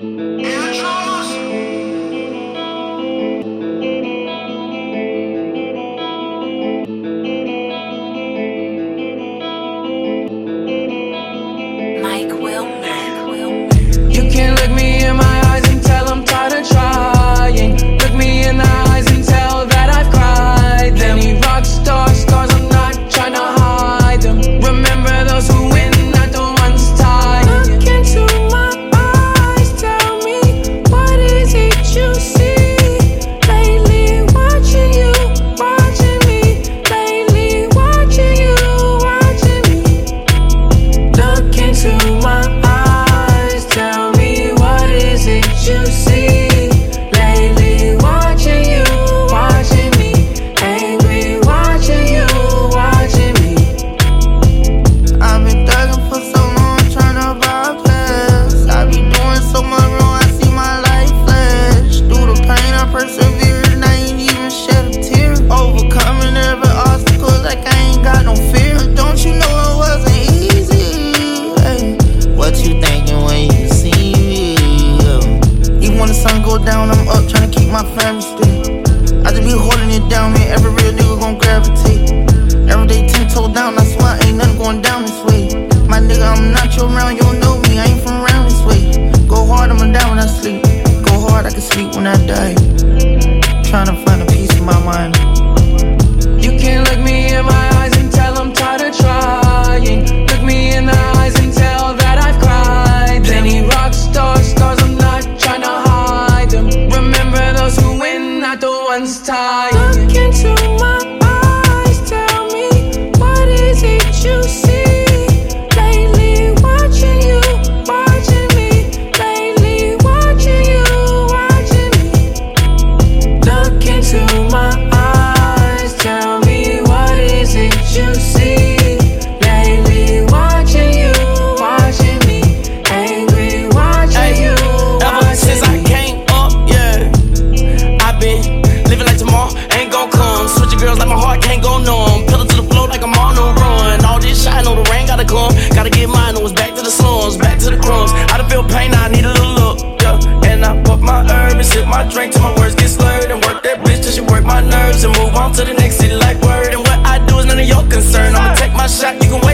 Música feet when I die. Trying to find Girls like my heart can't go numb. Pedal to the floor like I'm on a run. All this shine on the rain gotta come. Gotta get mine, It was back to the slums, back to the crumbs. I done feel pain, I need a little look. Yeah. And I puff my herb and sip my drink till my words get slurred. And work that bitch till she work my nerves. And move on to the next city like word. And what I do is none of your concern. I'ma take my shot, you can wait.